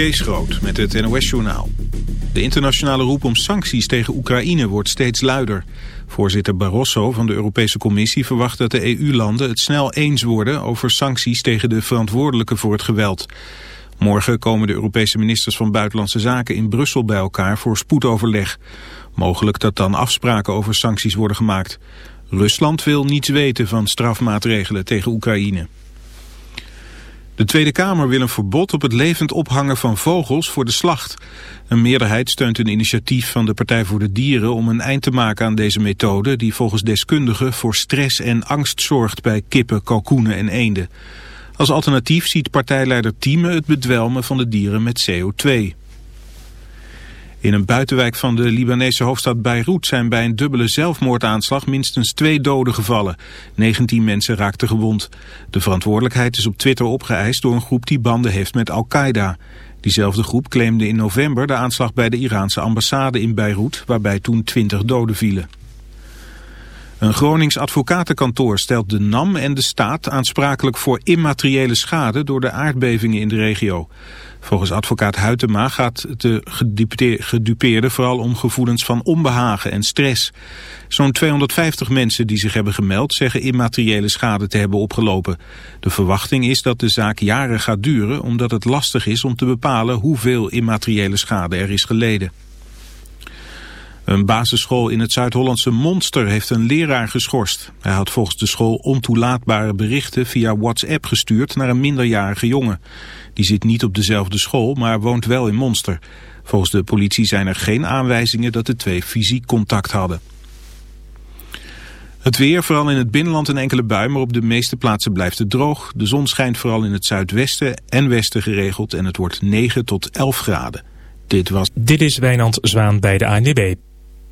Kees met het NOS-journaal. De internationale roep om sancties tegen Oekraïne wordt steeds luider. Voorzitter Barroso van de Europese Commissie verwacht dat de EU-landen het snel eens worden over sancties tegen de verantwoordelijken voor het geweld. Morgen komen de Europese ministers van Buitenlandse Zaken in Brussel bij elkaar voor spoedoverleg. Mogelijk dat dan afspraken over sancties worden gemaakt. Rusland wil niets weten van strafmaatregelen tegen Oekraïne. De Tweede Kamer wil een verbod op het levend ophangen van vogels voor de slacht. Een meerderheid steunt een initiatief van de Partij voor de Dieren om een eind te maken aan deze methode die volgens deskundigen voor stress en angst zorgt bij kippen, kalkoenen en eenden. Als alternatief ziet partijleider Thieme het bedwelmen van de dieren met CO2. In een buitenwijk van de Libanese hoofdstad Beirut zijn bij een dubbele zelfmoordaanslag minstens twee doden gevallen. 19 mensen raakten gewond. De verantwoordelijkheid is op Twitter opgeëist door een groep die banden heeft met Al-Qaeda. Diezelfde groep claimde in november de aanslag bij de Iraanse ambassade in Beirut, waarbij toen 20 doden vielen. Een Gronings advocatenkantoor stelt de NAM en de staat aansprakelijk voor immateriële schade door de aardbevingen in de regio. Volgens advocaat Huytema gaat de gedupeerde vooral om gevoelens van onbehagen en stress. Zo'n 250 mensen die zich hebben gemeld zeggen immateriële schade te hebben opgelopen. De verwachting is dat de zaak jaren gaat duren omdat het lastig is om te bepalen hoeveel immateriële schade er is geleden. Een basisschool in het Zuid-Hollandse Monster heeft een leraar geschorst. Hij had volgens de school ontoelaatbare berichten via WhatsApp gestuurd naar een minderjarige jongen. Die zit niet op dezelfde school, maar woont wel in Monster. Volgens de politie zijn er geen aanwijzingen dat de twee fysiek contact hadden. Het weer, vooral in het binnenland een enkele bui, maar op de meeste plaatsen blijft het droog. De zon schijnt vooral in het zuidwesten en westen geregeld en het wordt 9 tot 11 graden. Dit was... Dit is Wijnand Zwaan bij de ANWB.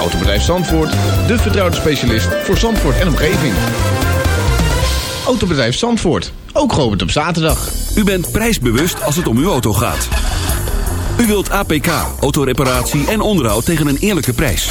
Autobedrijf Zandvoort, de vertrouwde specialist voor Zandvoort en omgeving. Autobedrijf Zandvoort, ook geopend op zaterdag. U bent prijsbewust als het om uw auto gaat. U wilt APK, autoreparatie en onderhoud tegen een eerlijke prijs.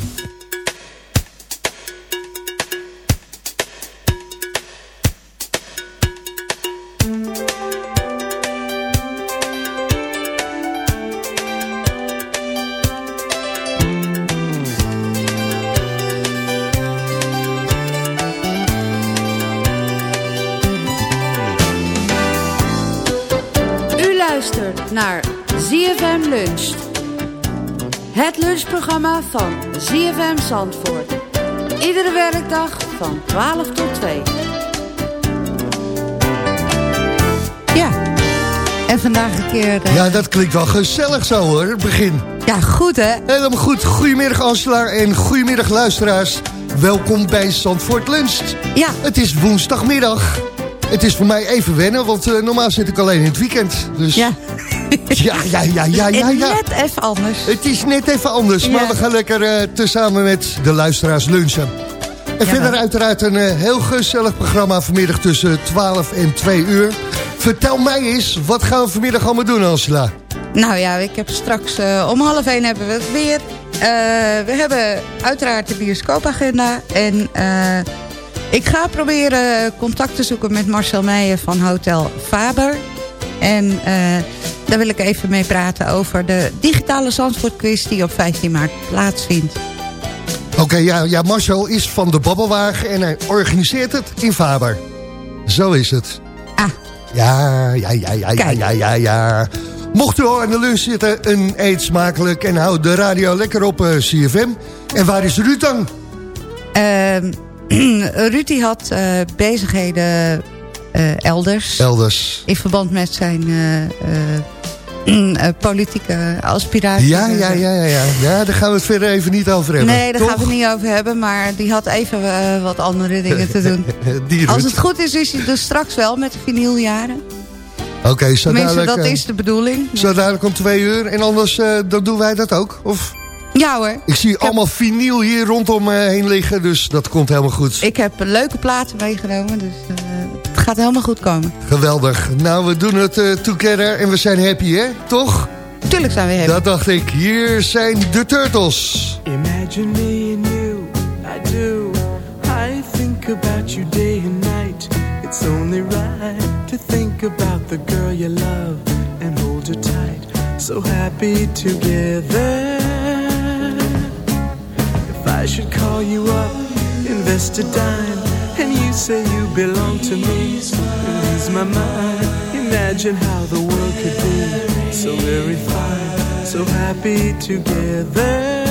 Van ZFM Zandvoort. Iedere werkdag van 12 tot 2. Ja. En vandaag een keer... eh, Ja, dat klinkt wel gezellig zo hoor, het begin. ja, goed hè? Helemaal goed. Goedemiddag Angela en goedemiddag luisteraars. Welkom bij Zandvoort Luncht. Ja. Het is woensdagmiddag. Het is voor mij even wennen, want eh, normaal zit ik alleen in het weekend. Dus Ja. ja, ja, ja, ja, ja. Ja. net even anders. Het is net even anders, maar we gaan lekker eh, tezamen met de luisteraars lunchen. En Ja, verder uiteraard een eh, heel gezellig programma vanmiddag tussen 12 en 2 uur. Vertel mij eens, wat gaan we vanmiddag allemaal doen, Angela? Nou ja, ik heb straks eh, om half één hebben we het weer. We hebben uiteraard de bioscoopagenda. En ik ga proberen contact te zoeken met Marcel Meijer van Hotel Faber. En eh, daar wil ik even mee praten over de digitale Zandvoort die op 15 maart plaatsvindt. Oké, ja, ja, Marcel is van de Babbelwagen en hij organiseert het in Faber. Zo is het. Ah. Ja, ja, ja, ja, ja, Kijk. ja, ja, ja. Mocht u al aan de lunch zitten, een eet smakelijk en houd de radio lekker op eh, CFM. En waar is Ruud dan? Ehm Ruud die had eh, bezigheden elders. Elders. In verband met zijn eh, eh, eh, politieke aspiraties. Ja, ja, ja, ja, ja. Ja, daar gaan we het verder even niet over hebben. Nee, daar toch? gaan we het niet over hebben. Maar die had even eh, wat andere dingen te doen. Als het goed is, is hij dus straks wel met de vinyljaren. Oké, zo Tenminste, dadelijk, dat eh, is de bedoeling. Zo dadelijk om twee uur. En anders eh, dan doen wij dat ook. Of, Ja hoor. ik zie allemaal vinyl hier rondom heen liggen. Dus dat komt helemaal goed. Ik heb leuke platen meegenomen. Dus eh, gaat helemaal goed komen. Geweldig. Nou, we doen het eh, together en we zijn happy, hè? Toch? Tuurlijk zijn we happy. Dat dacht ik. Hier zijn de Turtles. Imagine me and you, I do. I think about you day and night. It's only right to think about the girl you love and hold her tight. So happy together. If I should call you up, invest a dime, and you say you belong to me, lose my mind. Imagine how the world could be so very fine, so happy together.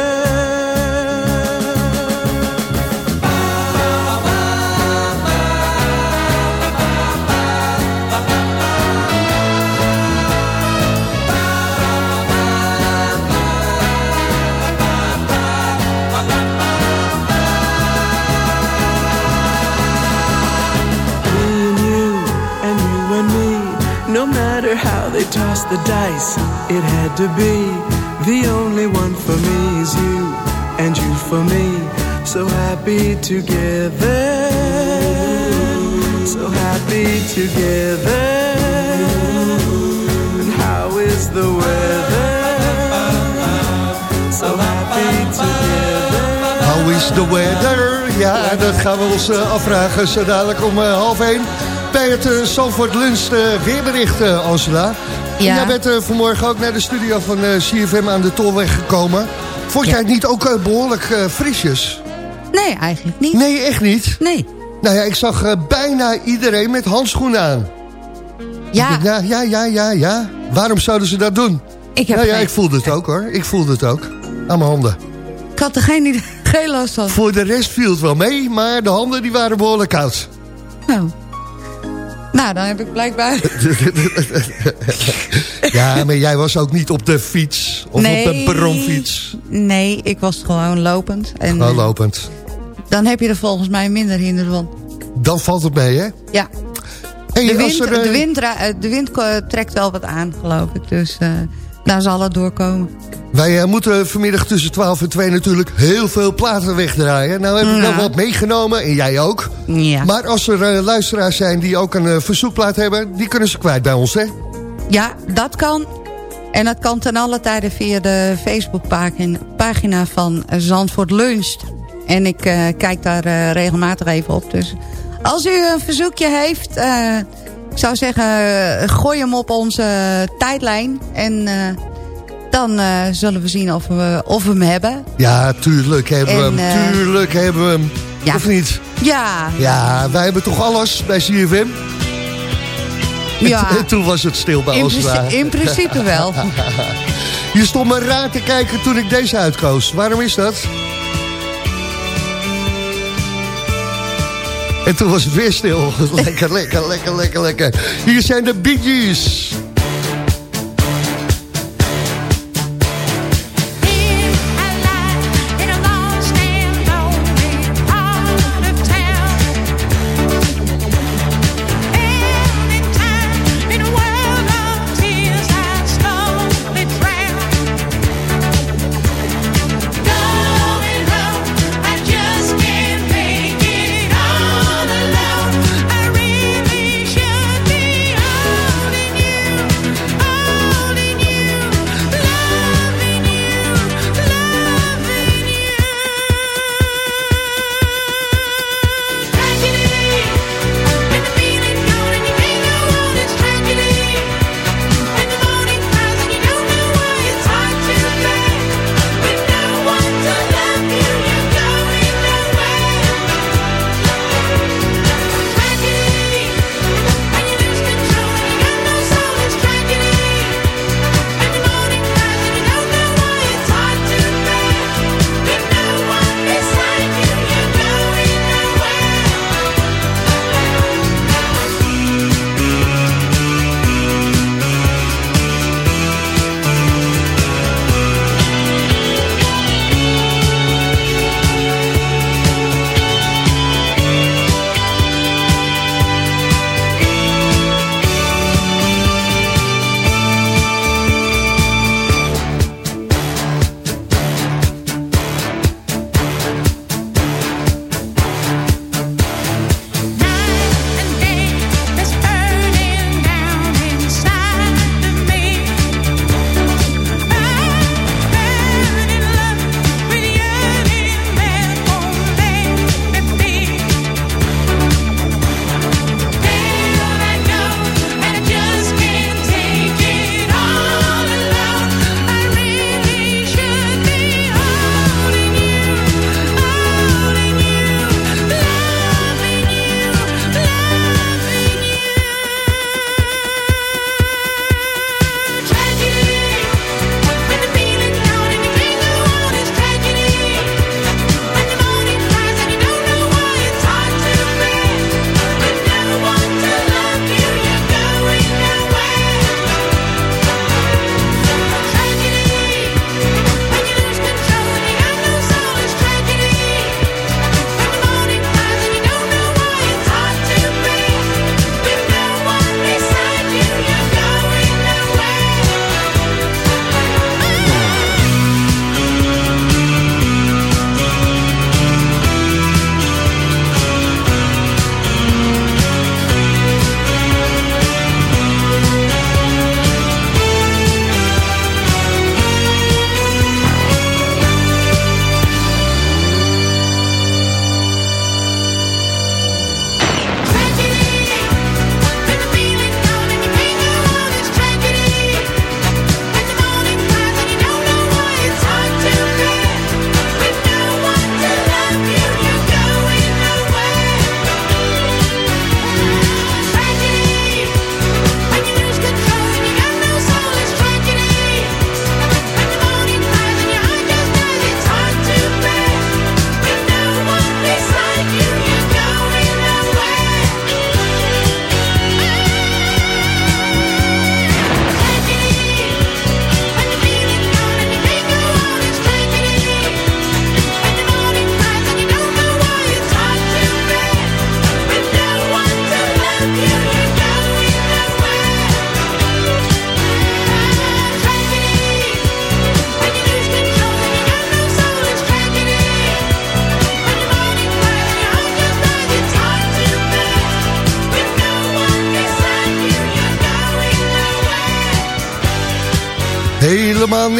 The dice, it had to be. The only one for me is you, and you for me. So happy together. So happy together. How is the weather? So happy together. How is the weather? Ja, dat gaan we ons eh, afvragen zo dadelijk om eh, half één. Bij het uh, Lunch weerbericht, Angela. Ja. jij bent eh, vanmorgen ook naar de studio van eh, CFM aan de Tolweg gekomen. Vond jij het niet ook eh, behoorlijk eh, frisjes? Nee, eigenlijk niet. Nee, echt niet. Nee. Nou ja, ik zag bijna iedereen met handschoenen aan. Ja, Ja, ja, ja, ja, ja. Waarom zouden ze dat doen? ik, heb Nou ja, geen- ik voelde het ook hoor. Ik voelde het ook. Aan mijn handen. ik had er geen, idee- geen last van. Voor de rest viel het wel mee, maar de handen die waren behoorlijk koud. Nou. Nou, dan heb ik blijkbaar... Ja, maar jij was ook niet op de fiets of Nee. op de perronfiets. Nee, ik was gewoon lopend. En Gewoon eh, lopend. dan heb je er volgens mij minder hinder van. Dan valt het mee, hè? Ja, Hey, de wind, er, eh, de wind, eh, de wind eh, trekt wel wat aan, geloof ik. Dus eh, daar zal het doorkomen. Wij eh, moeten vanmiddag tussen 12 en 2 natuurlijk heel veel platen wegdraaien. Nou heb ik Ja. wel wat meegenomen en jij ook. Ja. Maar als er eh, luisteraars zijn die ook een eh, verzoekplaat hebben... die kunnen ze kwijt bij ons, hè? Ja, dat kan. En dat kan ten alle tijde via de Facebookpagina pagina van Zandvoort Luncht. En ik kijk daar regelmatig even op. Dus als u een verzoekje heeft, eh, zou zeggen, gooi hem op onze tijdlijn. En dan eh, zullen we zien of we, of we hem hebben. Ja, tuurlijk hebben we hem. eh, Tuurlijk hebben we hem. ja. Of niet? Ja, Ja, wij hebben toch alles bij CFM? ja. En toen was het stil bij In, ons. princi- in principe wel. Je stond me raar te kijken toen ik deze uitkoos. Waarom is dat? En toen was het weer stil. Lekker, lekker, lekker, lekker, lekker. Hier zijn de Bee Gees.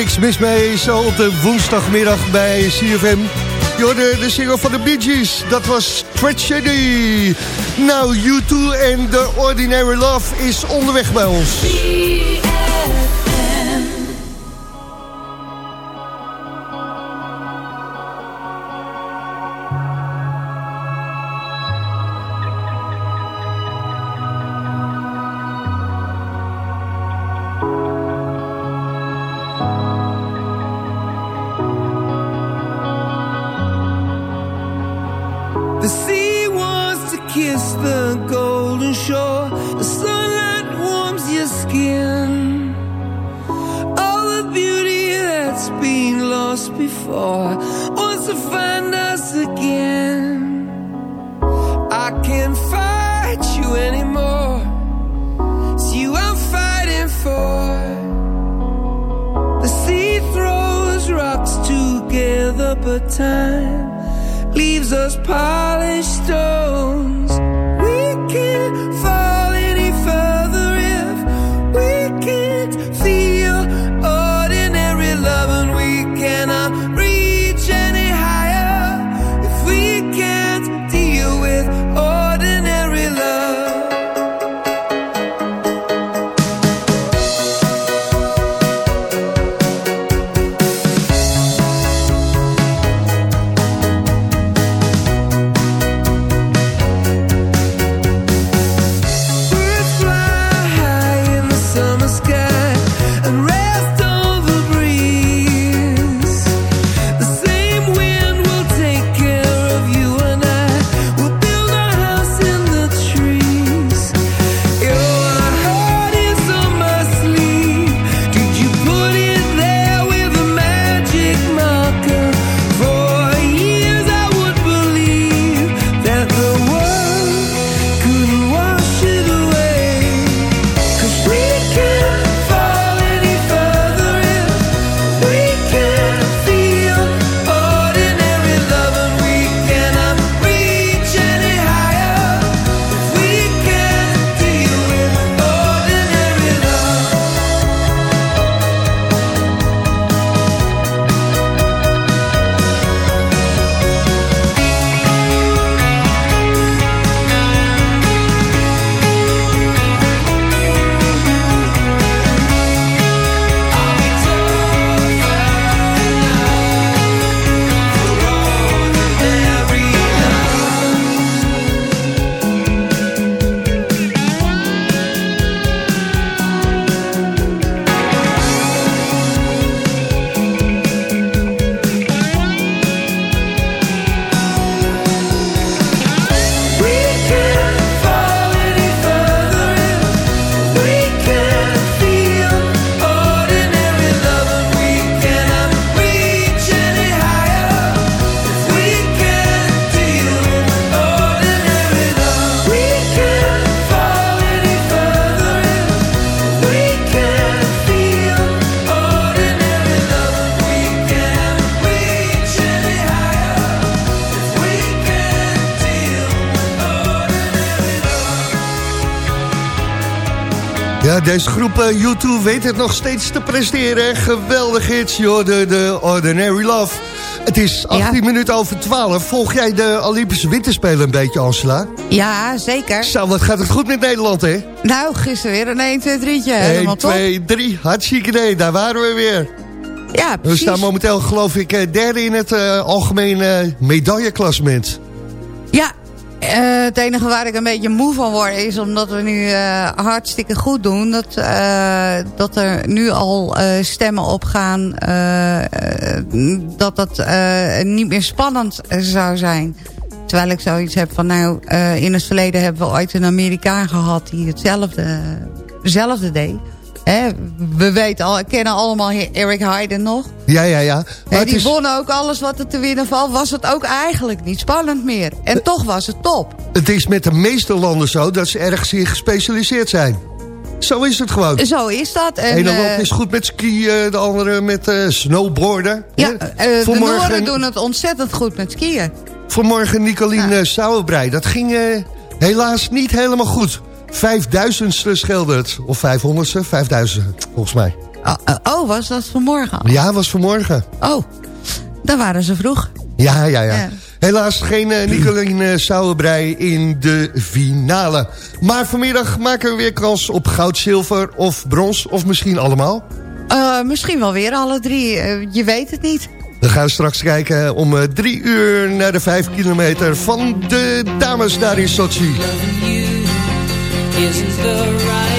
Niks mis mee, zo op de woensdagmiddag bij CFM. Je de single van de Bee Gees. Dat was Tragedy. Nou, U2 en The Ordinary Love is onderweg bij ons. Groep U2 weet het nog steeds te presteren. Geweldig hits, joh, de, de Ordinary Love. Het is 18 minuten over 12. Volg jij de Olympische Winterspelen een beetje, Angela? Ja, zeker. Zo, wat gaat het goed met Nederland, hè? Nou, gisteren weer een 1, 2, 3'tje. 1, Helemaal top. 2, 3. Hartstikke idee. Daar waren we weer. Ja, We precies. staan momenteel, geloof ik, eh, derde in het eh, algemeen eh, medailleklassement. Ja, eh, het enige waar ik een beetje moe van word is omdat we nu eh, hartstikke goed doen. Dat, eh, dat er nu al stemmen opgaan dat dat niet meer spannend zou zijn. Terwijl ik zoiets heb van nou, in het verleden hebben we ooit een Amerikaan gehad die hetzelfde, hetzelfde deed. Hè, we weten al, kennen allemaal Eric Hayden nog. Ja, ja, ja. Maar die is, wonnen ook alles wat er te winnen valt. Was het ook eigenlijk niet spannend meer. En toch was het top. het is met de meeste landen zo dat ze ergens in gespecialiseerd zijn. Zo is het gewoon. Zo is dat. De En, ene eh, land is goed met skiën, de andere met eh, snowboarden. ja, eh, de Vanmorgen- Noorden doen het ontzettend goed met skiën. Vanmorgen Nicolien ja. Sauerbrei. Dat ging eh, helaas niet helemaal goed. Vijfduizendste scheelde het. Of vijfhonderdste, vijfduizend volgens mij. Oh, eh, oh, was dat vanmorgen al? Ja, was vanmorgen. Oh, dan waren ze vroeg. Ja, ja, ja. Ja. Helaas geen eh, Nicolien uh, Sauerbrei in de finale. Maar vanmiddag maken we weer kans op goud, zilver of brons. Of misschien allemaal. Eh, misschien wel weer alle drie. Eh, je weet het niet. We gaan straks kijken om eh, drie uur naar de vijf kilometer van de dames daar in Sochi. Isn't the right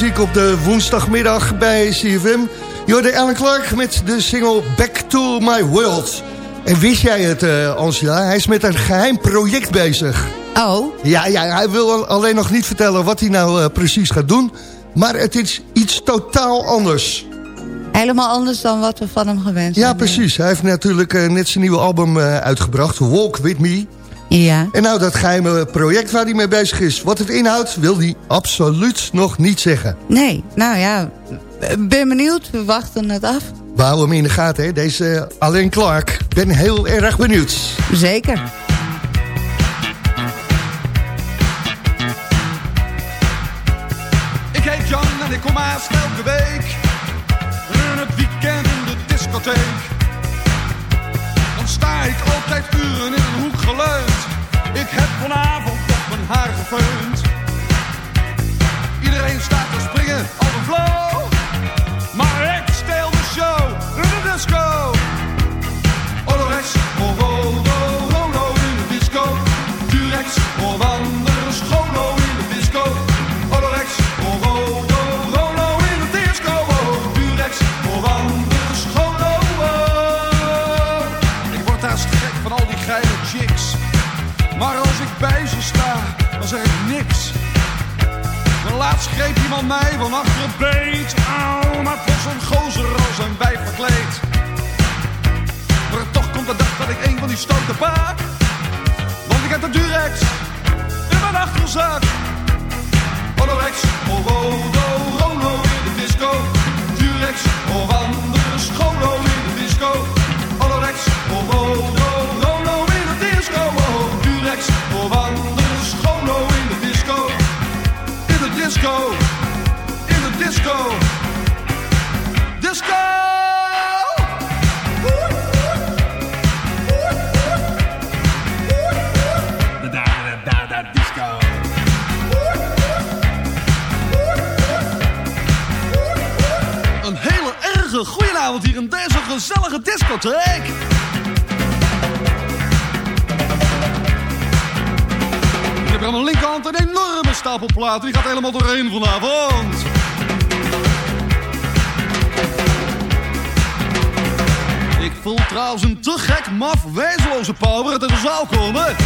muziek op de woensdagmiddag bij CFM. Jorde Alan Clark met de single Back to My World. En wist jij het, eh, Angela? Hij is met een geheim project bezig. Oh, Ja, ja, hij wil al- alleen nog niet vertellen wat hij nou eh, precies gaat doen. Maar het is iets totaal anders. helemaal anders dan wat we van hem gewend Ja, zijn. precies. Hij heeft natuurlijk eh, net zijn nieuwe album uitgebracht, Walk With Me. Ja. En nou, dat geheime project waar hij mee bezig is. Wat het inhoudt, wil hij absoluut nog niet zeggen. Nee, nou ja, ben benieuwd. We wachten het af. We houden hem in de gaten, hè? deze Alain Clark. Ben heel erg benieuwd. Zeker. Ik heet Jan en ik kom haast van achter het beet. Auw, maar was een gozer als een wijf verkleed. Maar toch komt de dag dat ik een van die stoten paak. Want ik heb de Durex in mijn achterzak. Die gaat helemaal doorheen vanavond. Ik voel trouwens een te gek, maf, wezenloze power uit de zaal komen.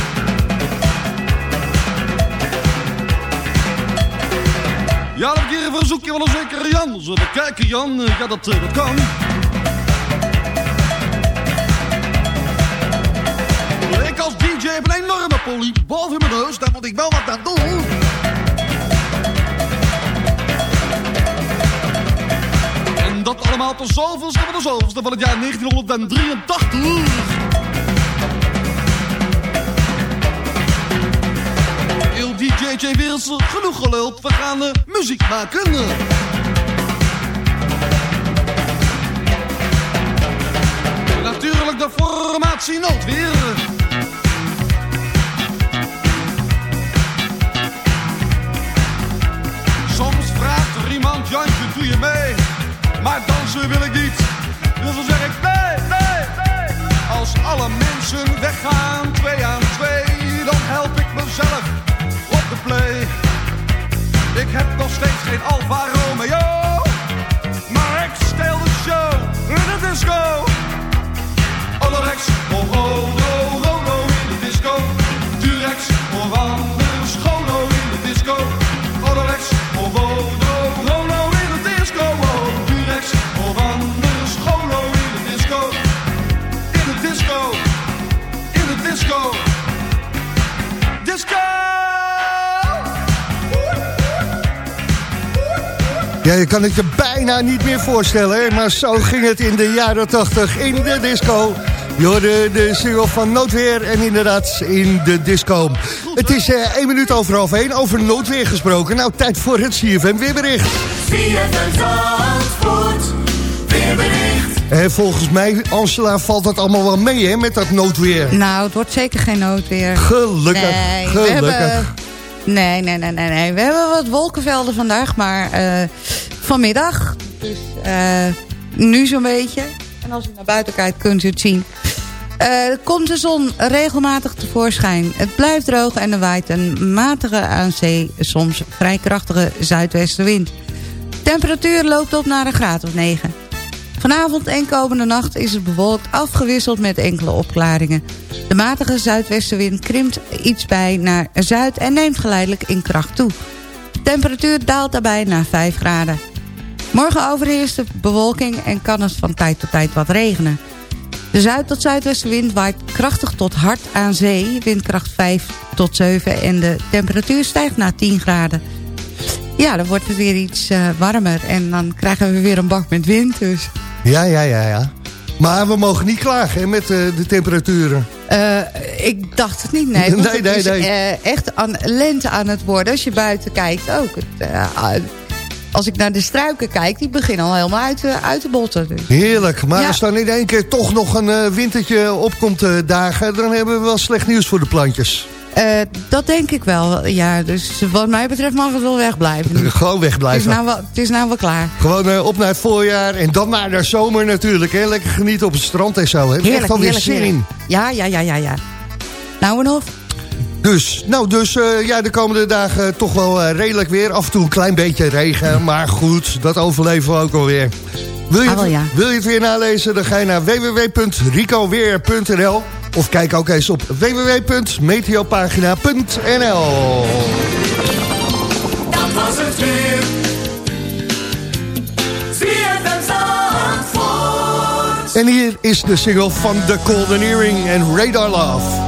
Ja, dan heb ik een verzoekje van een zekere Jan. Zullen we kijken, Jan? Eh, Ja, dat, eh, dat kan. Ik als DJ heb een enorme polie boven mijn neus. Daar moet ik wel wat aan doen. Dat allemaal tot zoveelste van de zoveelste van het jaar 1983. Heel DJJ Wereldse genoeg geluld. We gaan eh, muziek maken. Natuurlijk de formatie noodweer. Soms vraagt er iemand, Jantje, doe je mee? Maar dansen wil ik niet. Dus dan zeg ik nee, nee, nee. Als alle mensen weggaan, twee aan twee, dan help ik mezelf op de play. Ik heb nog steeds geen Alfa Romeo, maar ik steel de show in de disco. Oh oh oh oh Ja, je kan het je bijna niet meer voorstellen, hè? maar zo ging het in de jaren 80 in de disco. Je hoorde de single van Noodweer en inderdaad in de disco. Het is eh, één minuut over half één, over Noodweer gesproken. Nou, tijd voor het CFM weerbericht. En volgens mij, Angela, valt dat allemaal wel mee hè, met dat noodweer. Nou, het wordt zeker geen noodweer. Gelukkig, nee, gelukkig. We hebben, nee, nee, nee, nee, nee. We hebben wat wolkenvelden vandaag, maar eh, vanmiddag, dus eh, nu zo'n beetje. En als u naar buiten kijkt, kunt u het zien. Eh, komt de zon regelmatig tevoorschijn. Het blijft droog en er waait een matige aan zee, soms vrij krachtige zuidwestenwind. Temperatuur loopt op naar een graad of 9. Vanavond en komende nacht is het bewolkt afgewisseld met enkele opklaringen. De matige zuidwestenwind krimpt iets bij naar zuid en neemt geleidelijk in kracht toe. De temperatuur daalt daarbij naar 5 graden. Morgen overheerst de bewolking en kan het van tijd tot tijd wat regenen. De zuid- tot zuidwestenwind waait krachtig tot hard aan zee, windkracht 5 tot 7 en de temperatuur stijgt naar 10 graden. Ja, dan wordt het weer iets eh, warmer en dan krijgen we weer een bak met wind. Dus. Ja, ja, ja, ja. Maar we mogen niet klagen hè, met eh, de temperaturen. Eh, ik dacht het niet, nee. Nee, het nee, is nee. echt aan lente aan het worden. Als je buiten kijkt ook. Het, als ik naar de struiken kijk, die beginnen al helemaal uit, te- uit te botten. Dus. Heerlijk. Maar Ja. als dan in één keer toch nog een wintertje opkomt dagen... dan hebben we wel slecht nieuws voor de plantjes. Eh, dat denk ik wel, ja. Dus wat mij betreft mag het wel wegblijven. Het Gewoon is wegblijven. nou wel, het is nou wel klaar. Gewoon eh, op naar het voorjaar en dan naar de zomer natuurlijk. Hè? Lekker genieten op het strand en zo. Hè? Echt Heerlijk, alweer heerlijk, zin in. Ja, ja, ja, ja, ja. Nou en of? Dus, nou, dus eh, ja, de komende dagen toch wel redelijk weer. Af en toe een klein beetje regen, maar goed, dat overleven we ook alweer. Wil je, Ah, wel, ja. wil je het weer nalezen, dan ga je naar www.ricoweer.nl of kijk ook eens op www.meteopagina.nl Dat was het weer. En hier is de single van The Golden Earring en Radar Love.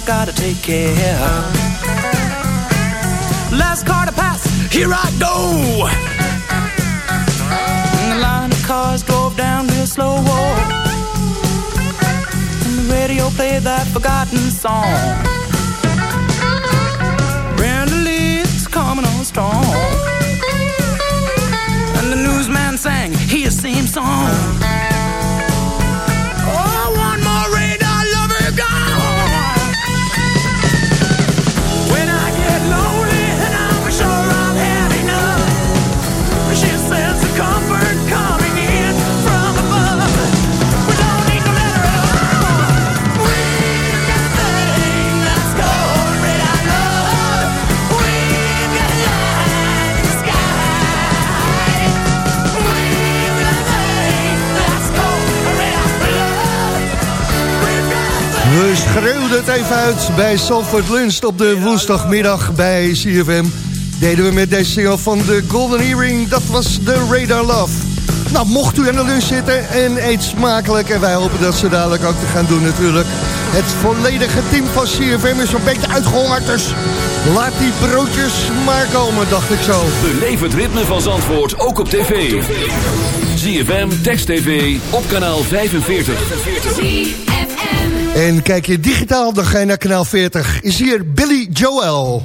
Gotta take care. Last car to pass, here I go. And the line of cars drove down real slow. And the radio played that forgotten song. Brenda Lee's coming on strong. And the newsman sang his same song. Schreeuwden het even uit bij Salford Lunch op de woensdagmiddag bij CFM. Deden we met deze single van de Golden Earring, dat was de Radar Love. Nou, mocht u aan de lunch zitten en eet smakelijk... en wij hopen dat ze dadelijk ook te gaan doen natuurlijk. Het volledige team van CFM is een beetje uitgehongerd, dus laat die broodjes maar komen, dacht ik zo. Beleef het ritme van Zandvoort ook op tv. ZFM, Text TV, op kanaal 45. En kijk je digitaal, dan ga je naar kanaal 40. Is hier Billy Joel.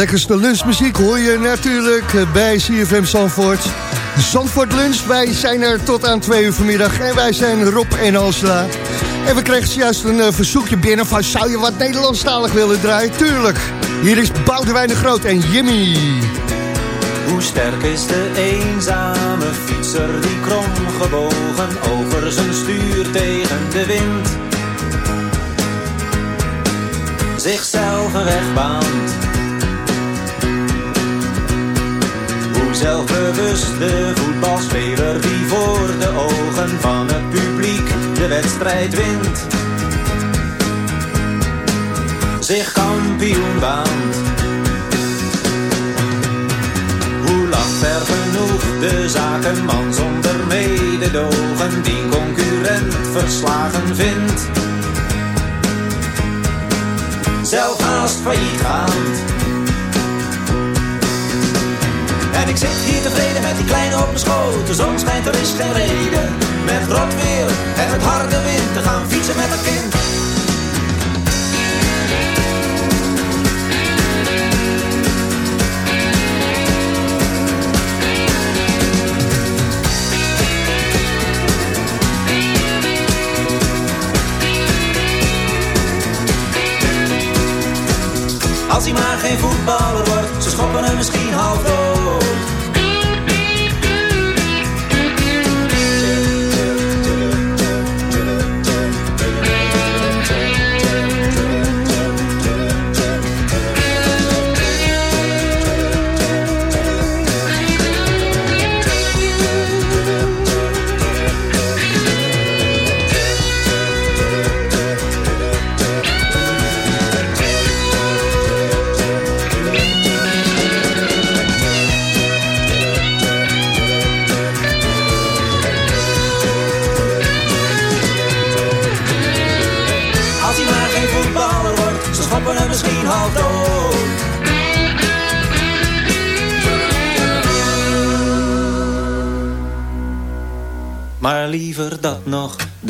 Lekkerste lunchmuziek hoor je natuurlijk bij CFM Zandvoort. Zandvoort Lunch, wij zijn er tot aan twee uur vanmiddag. En wij zijn Rob en Angela. En we kregen juist een eh, verzoekje binnen van... zou je wat Nederlandstalig willen draaien? Tuurlijk. Hier is Boudewijn de Groot en Jimmy. Hoe sterk is de eenzame fietser die kromgebogen over zijn stuur tegen de wind zichzelf een. Hoe zelfbewust de voetbalspeler die voor de ogen van het publiek de wedstrijd wint. Zich kampioen baant. Hoe lacht ver genoeg de zakenman zonder mededogen die concurrent verslagen vindt. Zelf haast failliet gaand. En ik zit hier tevreden met die kleine op mijn schoot. De zon schijnt, er is geen reden. Met rot weer en met harde wind te gaan fietsen met een kind. Als hij maar geen voetballer wordt, ze schoppen hem misschien half dood.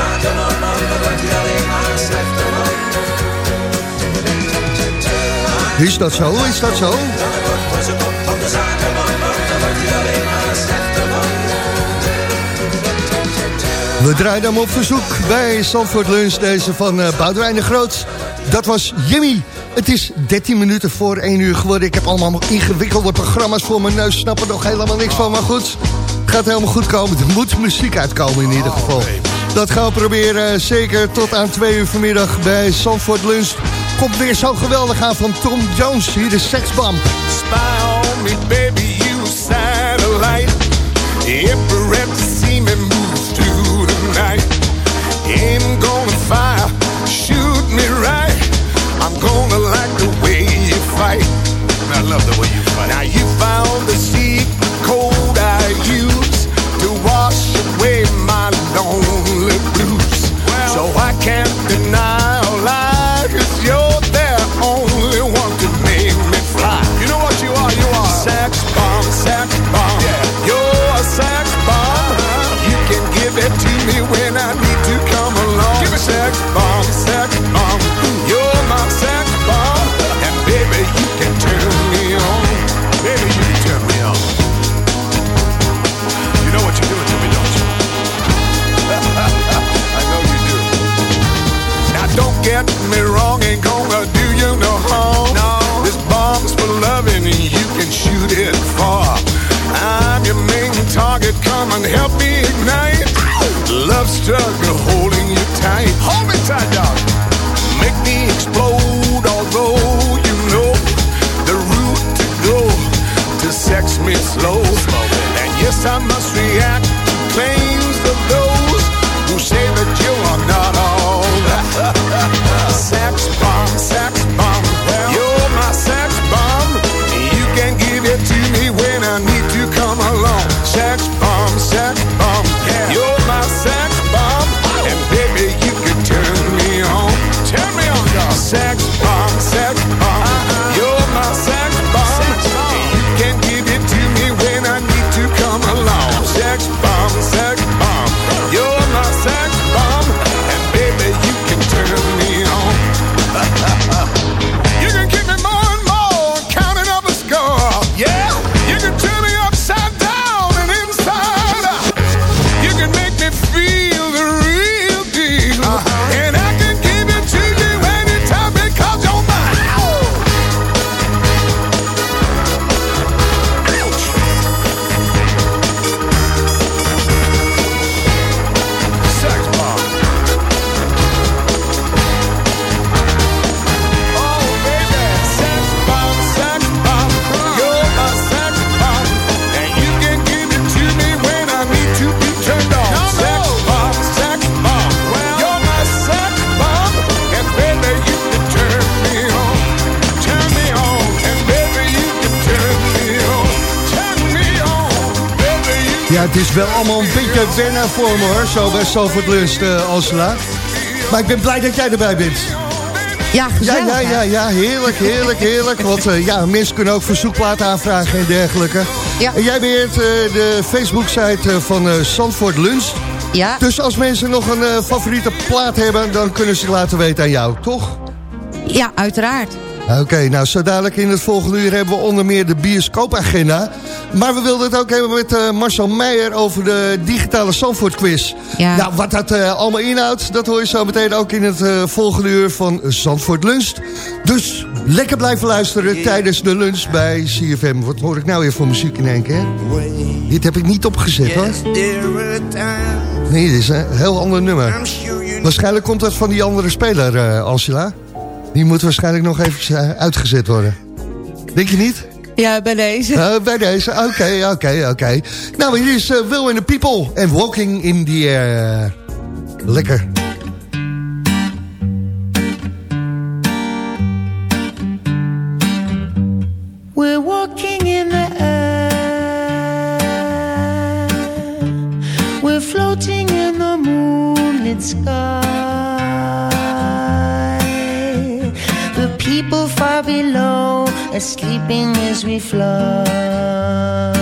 wordt hij alleen maar slechter van. Is dat zo? Is dat zo? We draaien hem op verzoek bij Zandvoort Lunch. Deze van uh, Boudewijn de Groot. Dat was Jimmy. Het is 13 minuten voor 1 uur geworden. Ik heb allemaal ingewikkelde programma's voor mijn neus. Snap er nog helemaal niks van. Maar goed, gaat helemaal goed komen. Er moet muziek uitkomen in ieder geval. Dat gaan we proberen. Zeker tot aan 2 uur vanmiddag bij Zandvoort Lunch. Komt weer zo geweldig aan van Tom Jones. Hier de seksbam. Spy on me, baby, you satellite. Every rep see me move through the night. Aim gonna fire, shoot me right. I'm gonna like the way you fight. I love the struggle is wel allemaal een beetje wennen voor me hoor, zo bij Salford Lunch, uh, Angela. Maar ik ben blij dat jij erbij bent. Ja, Ja, gezellig. ja, ja, ja, heerlijk, heerlijk, heerlijk. Want eh, ja, mensen kunnen ook verzoekplaten aanvragen en dergelijke. Ja. En jij beheert eh, de Facebook-site eh, van eh Zandvoort Lunch. Ja. Dus als mensen nog een eh, favoriete plaat hebben, dan kunnen ze het laten weten aan jou, toch? Ja, uiteraard. Oké, nou zo dadelijk in het volgende uur hebben we onder meer de bioscoopagenda. Maar we wilden het ook hebben met eh, Marcel Meijer over de digitale Zandvoort quiz. Ja. Nou, wat dat eh, allemaal inhoudt, dat hoor je zo meteen ook in het eh, volgende uur van Zandvoort Lunch. Dus lekker blijven luisteren tijdens de lunch bij CFM. Wat hoor ik nou weer voor muziek in één keer? Dit heb ik niet opgezet hoor. Nee, dit is een heel ander nummer. Waarschijnlijk komt dat van die andere speler, eh Angela. Die moet waarschijnlijk nog even eh, uitgezet worden. Denk je niet? Ja, bij deze. Eh, bij deze, oké, oké, oké. Nou, hier is eh, Will and the People en Walking in the Air. Lekker. Sleeping as we fly.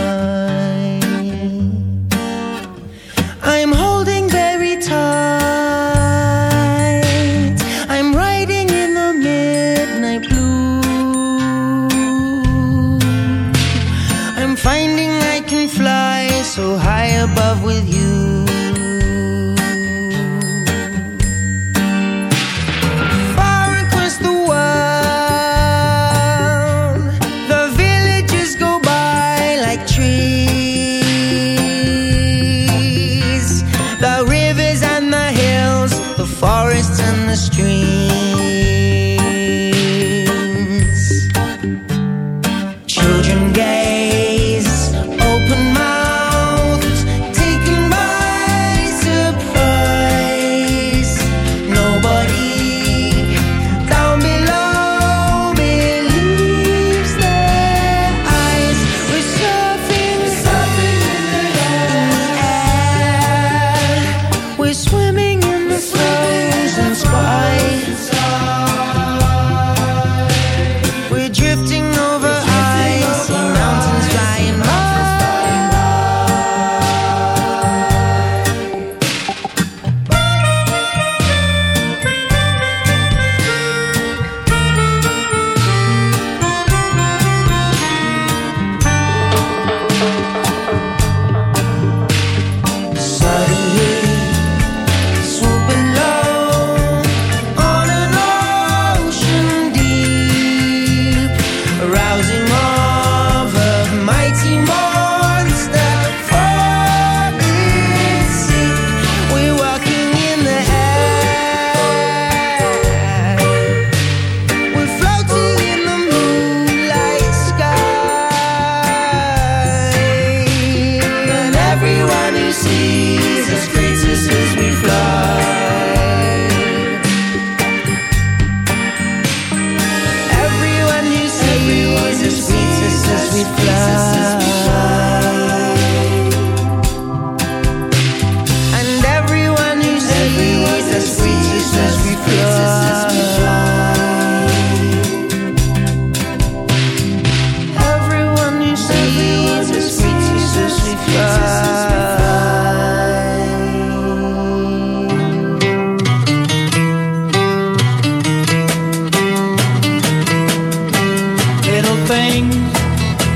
Things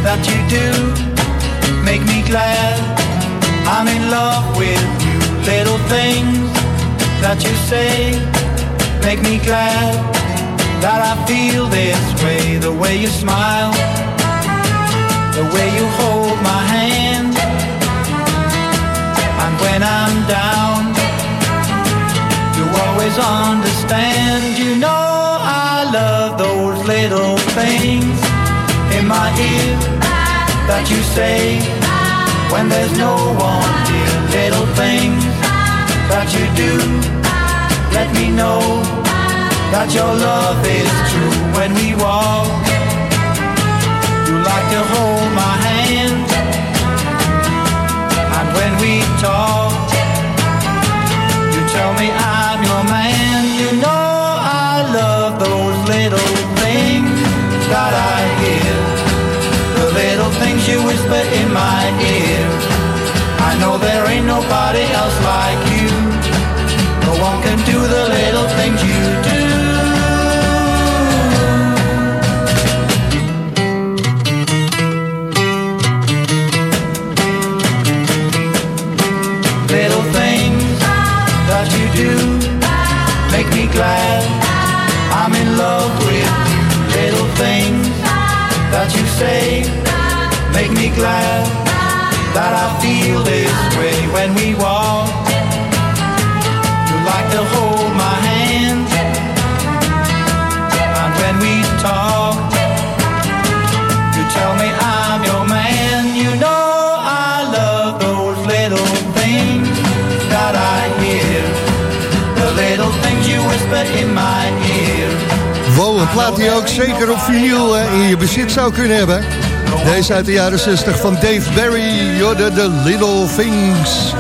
that you do make me glad I'm in love with you. Little things that you say make me glad that I feel this way. The way you smile, the way you hold my hand, and when I'm down, you always understand. You know I love those little things in my ear that you say when there's no one here. Little things that you do let me know that your love is true. When we walk, you like to hold my hand, and when we talk, you tell me I'm your man. Whisper in my ear. I know there ain't nobody else like you. No one can do the little things you do. Little things that you do make me glad I'm in love with. Little things that you say make me glad that I feel this way when we walk. You like to hold my hand, and when we talk, you tell me I'm your man. You know I love those little things that I hear, the little things you whisper in my ear. Wow, een plaat die ook zeker op vinyl eh, in je bezit zou kunnen hebben. Deze uit de jaren 60 van Dave Barry, Jorde The Little Things.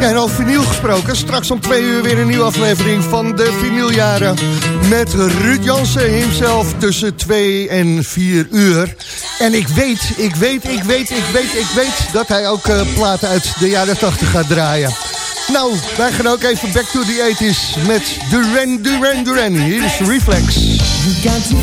Ja, en over vinyl gesproken, straks om twee uur weer een nieuwe aflevering van de vinyljaren. Met Ruud Jansen himself tussen twee en vier uur. En ik weet, ik weet, ik weet, ik weet, ik weet dat hij ook eh, platen uit de jaren 80 gaat draaien. Nou, wij gaan ook even back to the 80s met Duran Duran Duran. Hier is Reflex. You got too